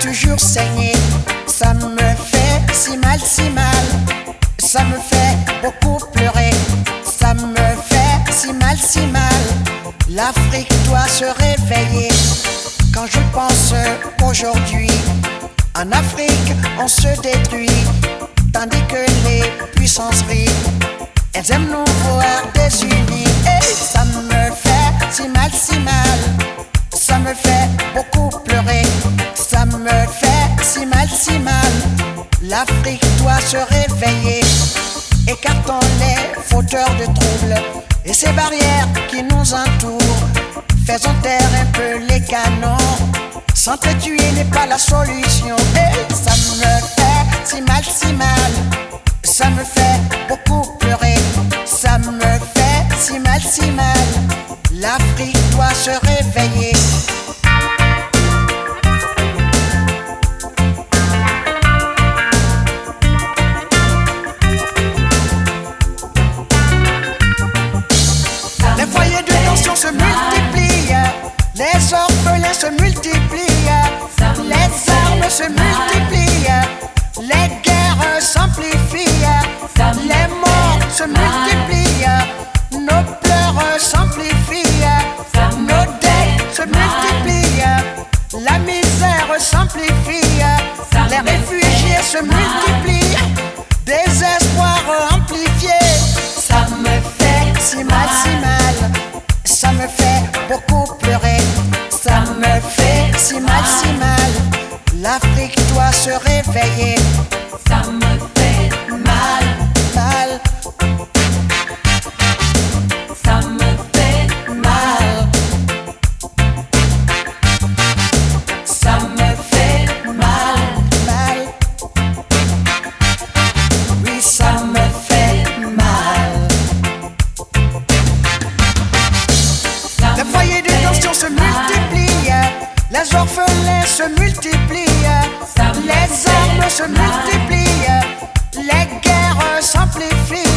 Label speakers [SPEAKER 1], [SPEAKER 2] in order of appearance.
[SPEAKER 1] toujours saigné. Ça me fait si mal, si mal. Ça me fait beaucoup pleurer. Ça me fait si mal, si mal. L'Afrique doit se réveiller. Quand je pense qu'aujourd'hui, en Afrique, on se détruit. Tandis que les puissances rient. Elles aiment nous voir désunis. Et ça me fait si mal, si mal. L'Afrique doit se réveiller. Écartons les fauteurs de troubles et ces barrières qui nous entourent. Faisons taire un peu les canons. S'entretuer n'est pas la solution. Ça me fait si mal, si mal. Ça me fait beaucoup pleurer. Ça me fait si mal, si mal. L'Afrique doit se réveiller. Se multiplient, les guerres s'amplifient, les morts se multiplient, nos pleurs s'amplifient, nos dettes se multiplient, la misère s'amplifie, les réfugiés se multiplient, désespoir amplifié. Ça me fait si mal, si mal. Ça me fait beaucoup L'Afrique doit se réveiller.
[SPEAKER 2] Ça me fait
[SPEAKER 1] Mal, mal,
[SPEAKER 2] ça me fait
[SPEAKER 1] mal.
[SPEAKER 2] ça me fait
[SPEAKER 1] mal, mal. Oui, ça me fait mal. Les foyers de tension se multiplient, les orphelins se multiplient, les armes se multiplient, les guerres s'amplifient.